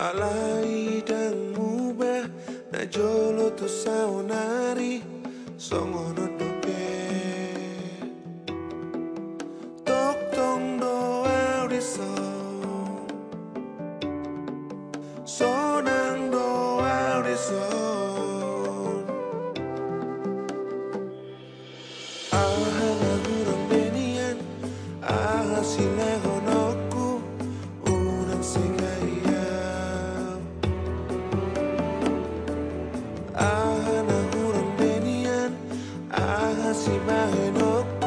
Alai dan muba na jolo saunari, saonari songono dope Tok tong do auriso Sonang doa auriso Aha ngurung denian Aha sila. si imaginó